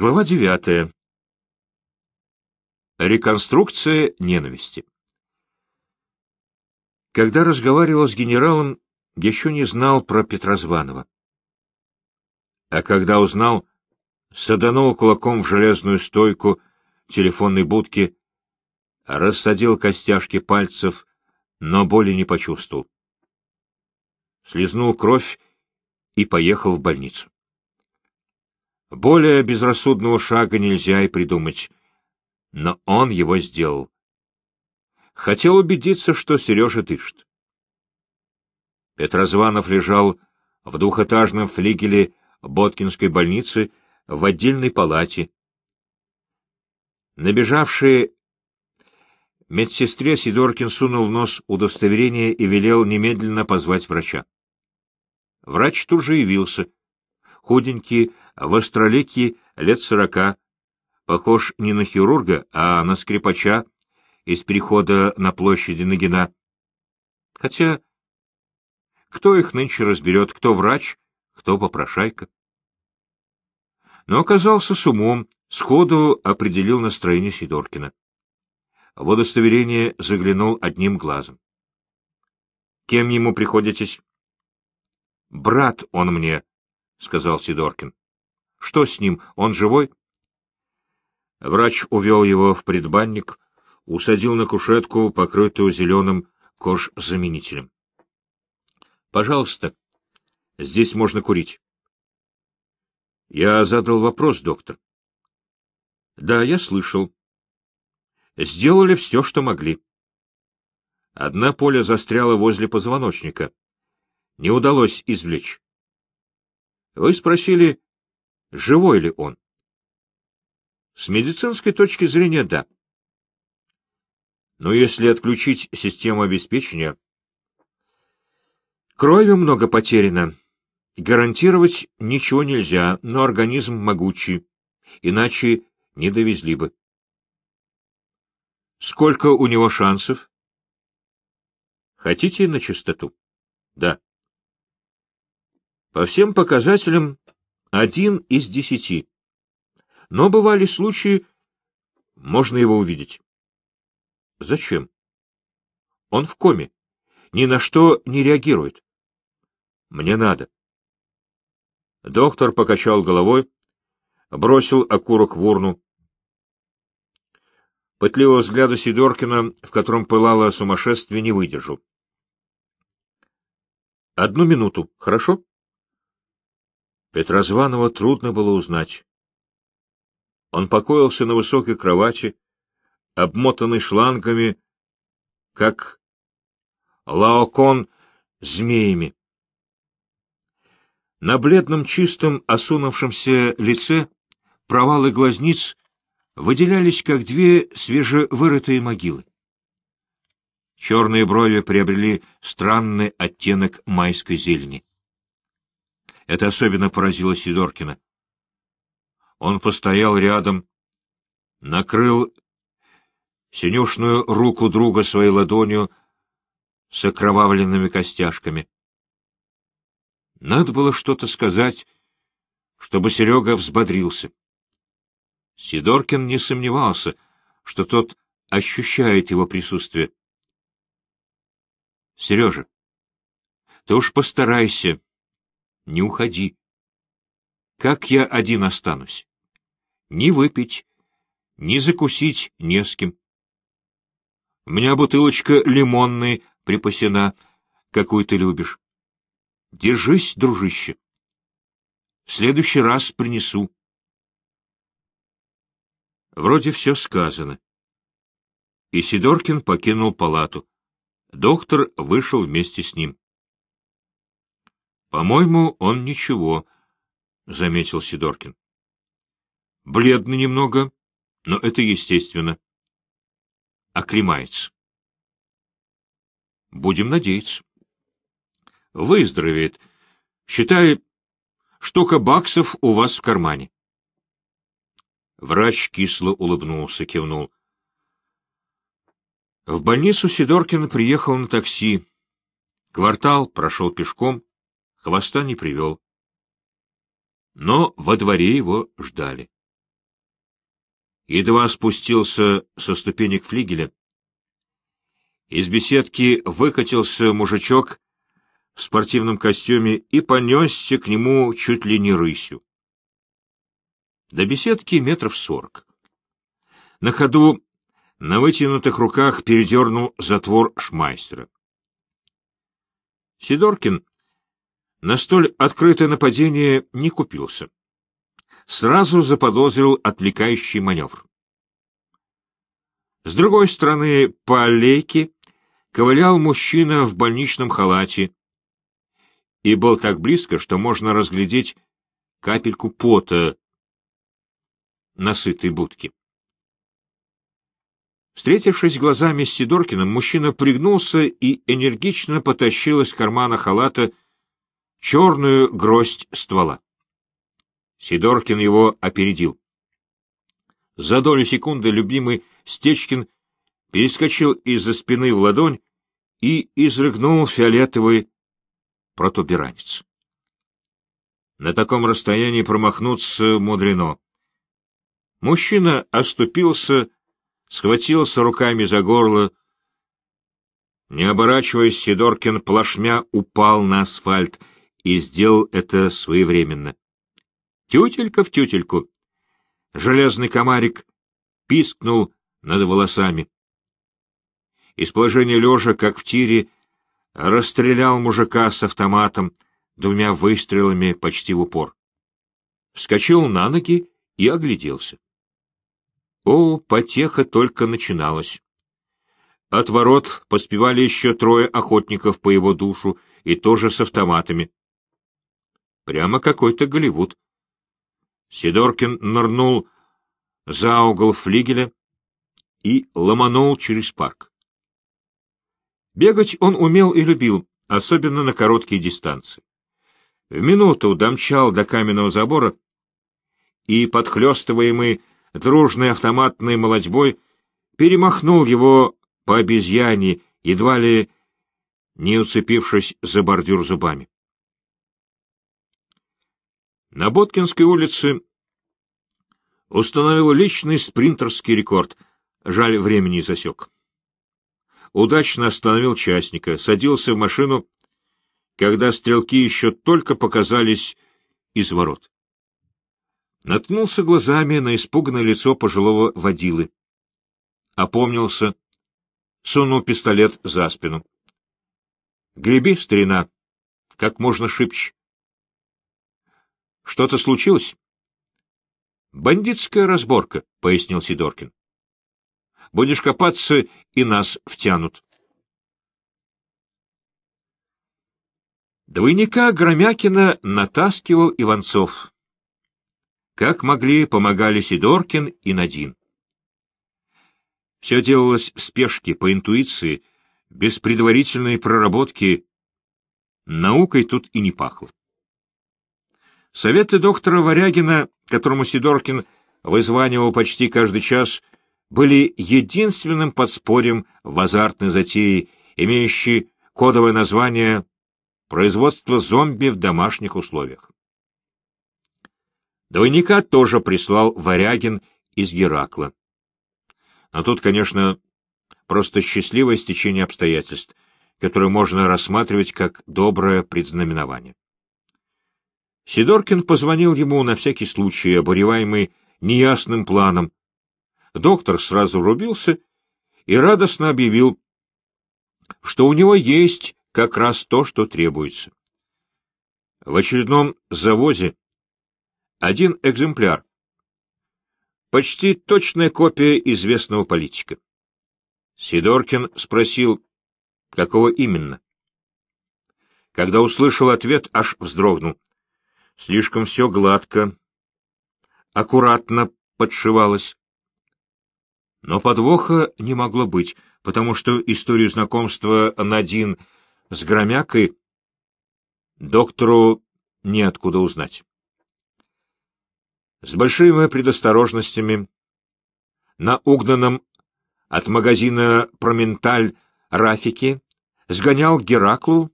Глава девятая. Реконструкция ненависти. Когда разговаривал с генералом, еще не знал про Петрозванова. А когда узнал, саданул кулаком в железную стойку телефонной будки, рассадил костяшки пальцев, но боли не почувствовал. Слизнул кровь и поехал в больницу. Более безрассудного шага нельзя и придумать, но он его сделал. Хотел убедиться, что Сережа дышит. Петрозванов лежал в двухэтажном флигеле Боткинской больницы в отдельной палате. Набежавший медсестре Сидоркин сунул в нос удостоверение и велел немедленно позвать врача. Врач тут же явился. Худенький, в астролике лет сорока, похож не на хирурга, а на скрипача из перехода на площади Нагина. Хотя кто их нынче разберет, кто врач, кто попрошайка? Но оказался с умом, сходу определил настроение Сидоркина. В удостоверение заглянул одним глазом. — Кем ему приходитесь? — Брат он мне, — сказал Сидоркин. Что с ним? Он живой? Врач увел его в предбанник, усадил на кушетку, покрытую зеленым кожзаменителем. — Пожалуйста, здесь можно курить. Я задал вопрос, доктор. — Да, я слышал. Сделали все, что могли. Одна поля застряла возле позвоночника. Не удалось извлечь. Вы спросили, Живой ли он? С медицинской точки зрения, да. Но если отключить систему обеспечения... Крови много потеряно. Гарантировать ничего нельзя, но организм могучий, иначе не довезли бы. Сколько у него шансов? Хотите на чистоту? Да. По всем показателям один из десяти. Но бывали случаи, можно его увидеть. Зачем? Он в коме, ни на что не реагирует. Мне надо. Доктор покачал головой, бросил окурок в урну. Пытливого взгляда Сидоркина, в котором пылало сумасшествие, не выдержал. — Одну минуту, хорошо? Петрозванова трудно было узнать. Он покоился на высокой кровати, обмотанный шлангами, как лаокон змеями. На бледном, чистом, осунувшемся лице провалы глазниц выделялись, как две свежевырытые могилы. Черные брови приобрели странный оттенок майской зелени. Это особенно поразило Сидоркина. Он постоял рядом, накрыл синюшную руку друга своей ладонью с окровавленными костяшками. Надо было что-то сказать, чтобы Серега взбодрился. Сидоркин не сомневался, что тот ощущает его присутствие. — Сережа, ты уж постарайся, не уходи. Как я один останусь? Ни выпить, ни закусить не с кем. У меня бутылочка лимонной припасена, какую ты любишь. Держись, дружище. В следующий раз принесу. Вроде все сказано. И Сидоркин покинул палату. Доктор вышел вместе с ним. — По-моему, он ничего, — заметил Сидоркин. — Бледный немного, но это естественно. Оклемается. — Будем надеяться. — Выздоровеет. Считай, штука баксов у вас в кармане. Врач кисло улыбнулся, кивнул. В больницу Сидоркин приехал на такси. Квартал прошел пешком, хвоста не привел. Но во дворе его ждали. едва спустился со ступенек флигеля, из беседки выкатился мужичок в спортивном костюме и понесся к нему чуть ли не рысью. До беседки метров сорок. На ходу на вытянутых руках передернул затвор шмайстера. Сидоркин на столь открытое нападение не купился. Сразу заподозрил отвлекающий маневр. С другой стороны, по аллейке ковылял мужчина в больничном халате и был так близко, что можно разглядеть капельку пота на сытой будке. Встретившись глазами с Сидоркиным, мужчина пригнулся и энергично потащил из кармана халата черную гроздь ствола. Сидоркин его опередил. За долю секунды любимый Стечкин перескочил из-за спины в ладонь и изрыгнул фиолетовый протуберанец. На таком расстоянии промахнуться мудрено. Мужчина оступился, схватился руками за горло. Не оборачиваясь, Сидоркин плашмя упал на асфальт и сделал это своевременно. Тютелька в тютельку. Железный комарик пискнул над волосами. Из положения лежа, как в тире, расстрелял мужика с автоматом двумя выстрелами почти в упор. Вскочил на ноги и огляделся. О, потеха только начиналась. От ворот поспевали еще трое охотников по его душу, и тоже с автоматами. Прямо какой-то Голливуд. Сидоркин нырнул за угол флигеля и ломанул через парк. Бегать он умел и любил, особенно на короткие дистанции. В минуту домчал до каменного забора и, подхлестываемый дружной автоматной молодьбой, перемахнул его по обезьяне, едва ли не уцепившись за бордюр зубами. На Боткинской улице установил личный спринтерский рекорд, жаль, времени засек. Удачно остановил частника, садился в машину, когда стрелки еще только показались из ворот наткнулся глазами на испуганное лицо пожилого водилы. Опомнился, сунул пистолет за спину. — Греби, старина, как можно шибче. — Что-то случилось? — Бандитская разборка, — пояснил Сидоркин. — Будешь копаться, и нас втянут. Двойника Громякина натаскивал Иванцов. Как могли, помогали Сидоркин и Надин. Все делалось в спешке, по интуиции, без предварительной проработки. Наукой тут и не пахло. Советы доктора Варягина, которому Сидоркин вызванивал почти каждый час, были единственным подспорьем в азартной затее, имеющей кодовое название «Производство зомби в домашних условиях». Двойника тоже прислал Варягин из Геракла. Но тут, конечно, просто счастливое стечение обстоятельств, которое можно рассматривать как доброе предзнаменование. Сидоркин позвонил ему на всякий случай, обуреваемый неясным планом. Доктор сразу рубился и радостно объявил, что у него есть как раз то, что требуется. В очередном завозе один экземпляр. Почти точная копия известного политика. Сидоркин спросил, какого именно. Когда услышал ответ, аж вздрогнул. Слишком все гладко, аккуратно подшивалось. Но подвоха не могло быть, потому что историю знакомства Надин с Громякой доктору неоткуда узнать с большими предосторожностями на угнанном от магазина «Променталь» Рафике сгонял Гераклу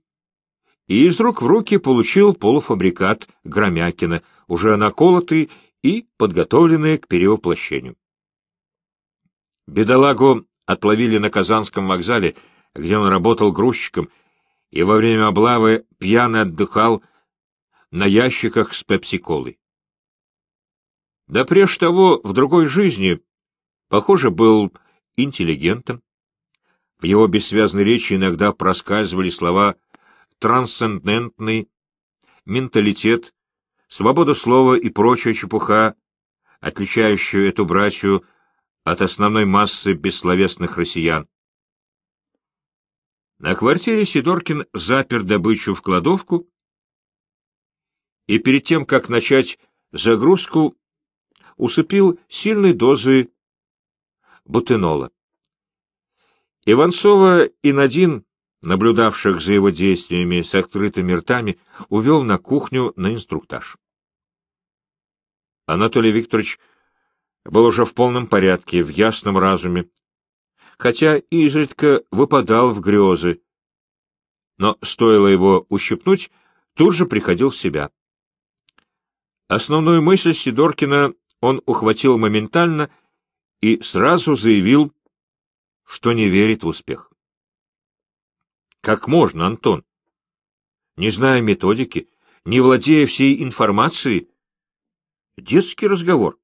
и из рук в руки получил полуфабрикат Громякина, уже наколотый и подготовленный к перевоплощению. Бедолагу отловили на Казанском вокзале, где он работал грузчиком, и во время облавы пьяно отдыхал на ящиках с пепси-колой. Да прежде того, в другой жизни, похоже, был интеллигентом. В его бессвязной речи иногда проскальзывали слова «трансцендентный», «менталитет», «свобода слова» и прочая чепуха, отличающая эту братью от основной массы бессловесных россиян. На квартире Сидоркин запер добычу в кладовку и перед тем, как начать загрузку, усыпил сильной дозы бутенола. Иванцова и Надин, наблюдавших за его действиями с открытыми ртами, увел на кухню на инструктаж. Анатолий Викторович был уже в полном порядке, в ясном разуме, хотя изредка выпадал в грезы, но стоило его ущипнуть, тут же приходил в себя. Основную мысль Сидоркина он ухватил моментально и сразу заявил, что не верит в успех. Как можно, Антон? Не зная методики, не владея всей информацией, детский разговор.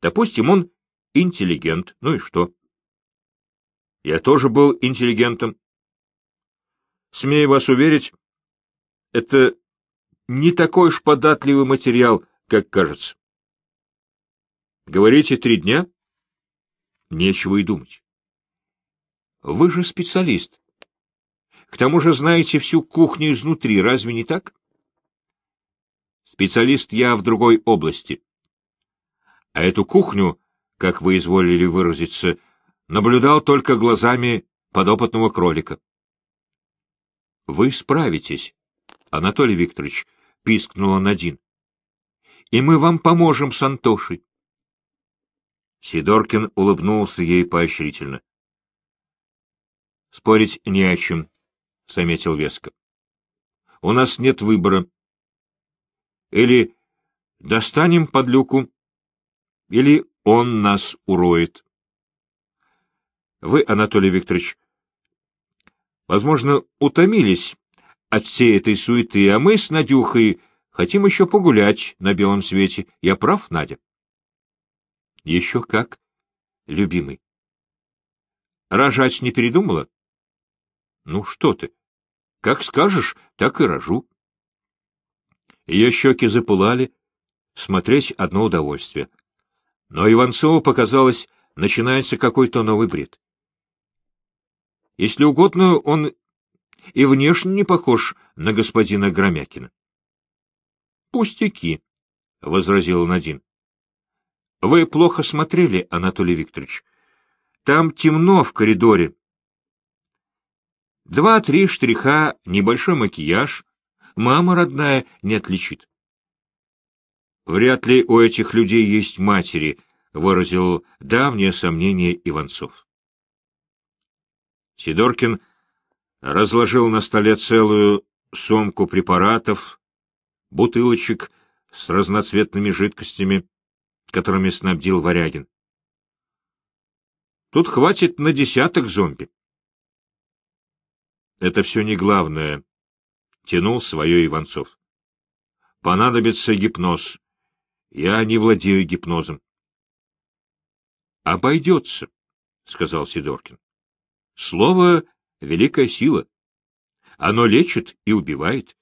Допустим, он интеллигент, ну и что? Я тоже был интеллигентом. Смею вас уверить, это не такой уж податливый материал, как кажется. Говорите, три дня? Нечего и думать. Вы же специалист. К тому же знаете всю кухню изнутри, разве не так? Специалист я в другой области. А эту кухню, как вы изволили выразиться, наблюдал только глазами подопытного кролика. — Вы справитесь, Анатолий Викторович, — пискнула Надин. — И мы вам поможем с Антошей. Сидоркин улыбнулся ей поощрительно. — Спорить не о чем, — заметил Веска. — У нас нет выбора. Или достанем под люку, или он нас уроет. Вы, Анатолий Викторович, возможно, утомились от всей этой суеты, а мы с Надюхой хотим еще погулять на белом свете. Я прав, Надя? — Еще как, любимый. — Рожать не передумала? — Ну что ты, как скажешь, так и рожу. Ее щеки запылали, смотреть одно удовольствие. Но Иванцову показалось, начинается какой-то новый бред. Если угодно, он и внешне не похож на господина Громякина. — Пустяки, — возразил Надин. — Вы плохо смотрели, Анатолий Викторович. Там темно в коридоре. Два-три штриха, небольшой макияж. Мама родная не отличит. Вряд ли у этих людей есть матери, — выразил давнее сомнение Иванцов. Сидоркин разложил на столе целую сумку препаратов, бутылочек с разноцветными жидкостями, которыми снабдил Варягин. Тут хватит на десяток зомби. Это все не главное, — тянул свое Иванцов. Понадобится гипноз. Я не владею гипнозом. — Обойдется, — сказал Сидоркин. — Слово — великая сила. Оно лечит и убивает.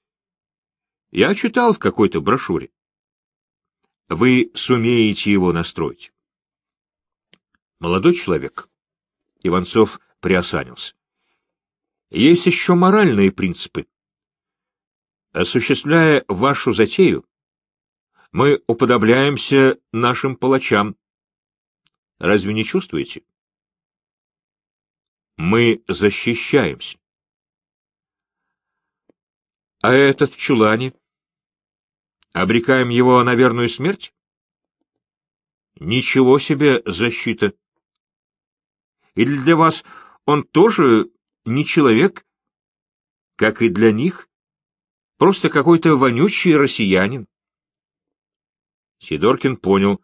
Я читал в какой-то брошюре. Вы сумеете его настроить. Молодой человек. Иванцов приосанился. Есть еще моральные принципы. Осуществляя вашу затею, мы уподобляемся нашим палачам. Разве не чувствуете? Мы защищаемся. А этот в чулане? Обрекаем его на верную смерть? Ничего себе защита! Или для вас он тоже не человек, как и для них, просто какой-то вонючий россиянин? Сидоркин понял,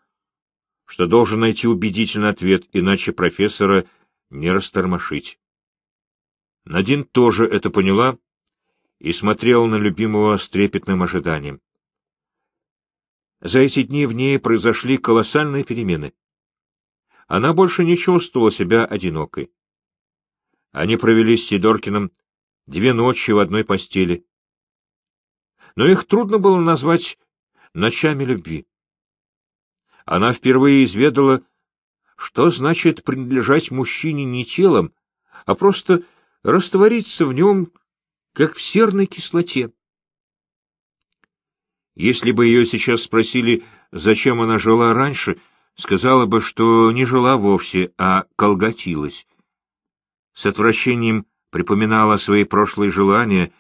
что должен найти убедительный ответ, иначе профессора не растормошить. Надин тоже это поняла и смотрела на любимого с трепетным ожиданием. За эти дни в ней произошли колоссальные перемены. Она больше не чувствовала себя одинокой. Они провели с Сидоркиным две ночи в одной постели. Но их трудно было назвать ночами любви. Она впервые изведала, что значит принадлежать мужчине не телом, а просто раствориться в нем, как в серной кислоте. Если бы ее сейчас спросили, зачем она жила раньше, сказала бы, что не жила вовсе, а колготилась. С отвращением припоминала свои прошлые желания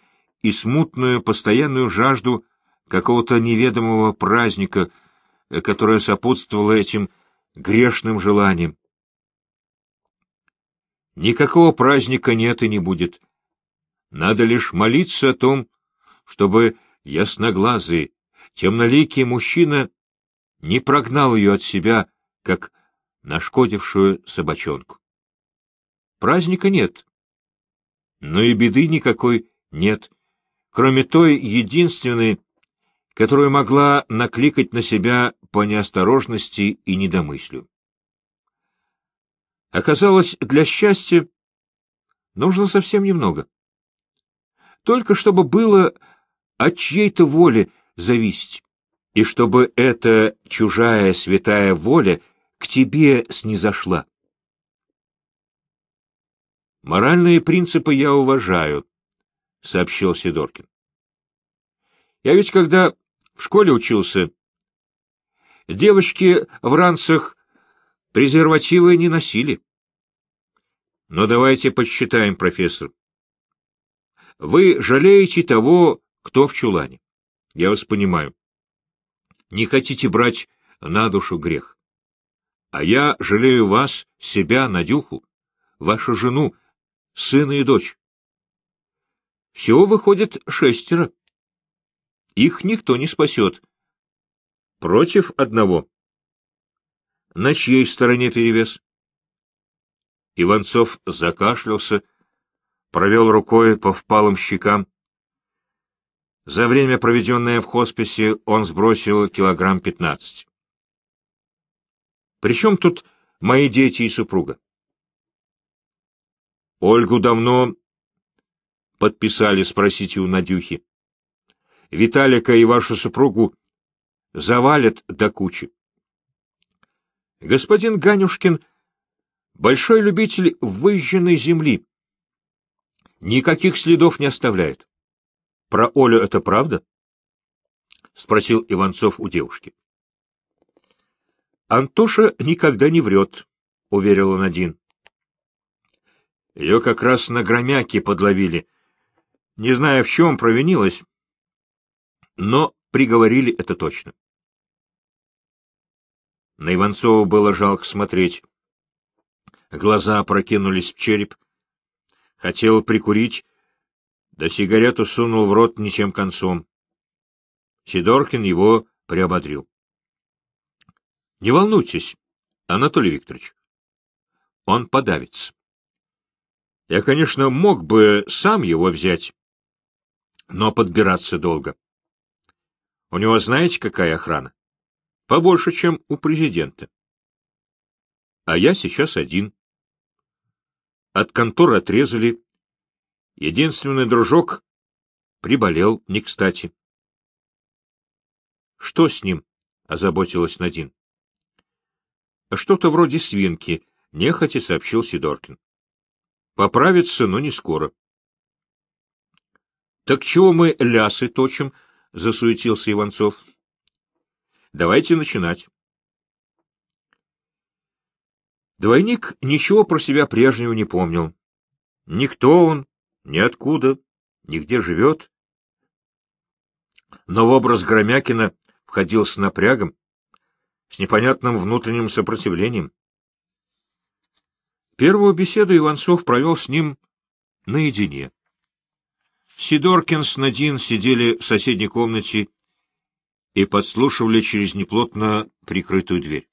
и смутную постоянную жажду какого-то неведомого праздника, которое сопутствовало этим грешным желаниям. Никакого праздника нет и не будет. Надо лишь молиться о том, чтобы ясноглазый, темноликий мужчина не прогнал ее от себя, как нашкодившую собачонку. Праздника нет, но и беды никакой нет, кроме той единственной, которую могла накликать на себя по неосторожности и недомыслию. Оказалось, для счастья нужно совсем немного. Только чтобы было от чьей-то воли зависеть, и чтобы эта чужая святая воля к тебе снизошла. «Моральные принципы я уважаю», — сообщил Сидоркин. «Я ведь когда в школе учился, девочки в ранцах презервативы не носили. Но давайте подсчитаем, профессор. Вы жалеете того, кто в чулане. Я вас понимаю. Не хотите брать на душу грех. А я жалею вас, себя, Надюху, вашу жену, сына и дочь. Всего выходит шестеро. Их никто не спасет. Против одного. На чьей стороне перевес? Иванцов закашлялся, провел рукой по впалым щекам. За время, проведенное в хосписе, он сбросил килограмм пятнадцать. Причем тут мои дети и супруга? Ольгу давно подписали, спросите у Надюхи. Виталика и вашу супругу завалят до кучи. Господин Ганюшкин — большой любитель выжженной земли. Никаких следов не оставляет. Про Олю это правда? — спросил Иванцов у девушки. — Антоша никогда не врет, — уверил он один. Ее как раз на громяке подловили. Не знаю, в чем провинилась, но приговорили это точно. На Иванцова было жалко смотреть. Глаза опрокинулись в череп. Хотел прикурить, да сигарету сунул в рот ничем концом. Сидоркин его приободрил. — Не волнуйтесь, Анатолий Викторович. Он подавится. Я, конечно, мог бы сам его взять, но подбираться долго. У него знаете, какая охрана? Побольше, чем у президента. А я сейчас один. От конторы отрезали. Единственный дружок приболел не кстати. — Что с ним? — озаботилась Надин. — Что-то вроде свинки, — нехотя сообщил Сидоркин. — Поправится, но не скоро. — Так чего мы лясы точим? —— засуетился Иванцов. — Давайте начинать. Двойник ничего про себя прежнего не помнил. Никто он, ниоткуда, нигде живет. Но в образ Громякина входил с напрягом, с непонятным внутренним сопротивлением. Первую беседу Иванцов провел с ним наедине. Сидоркин с Надин сидели в соседней комнате и подслушивали через неплотно прикрытую дверь.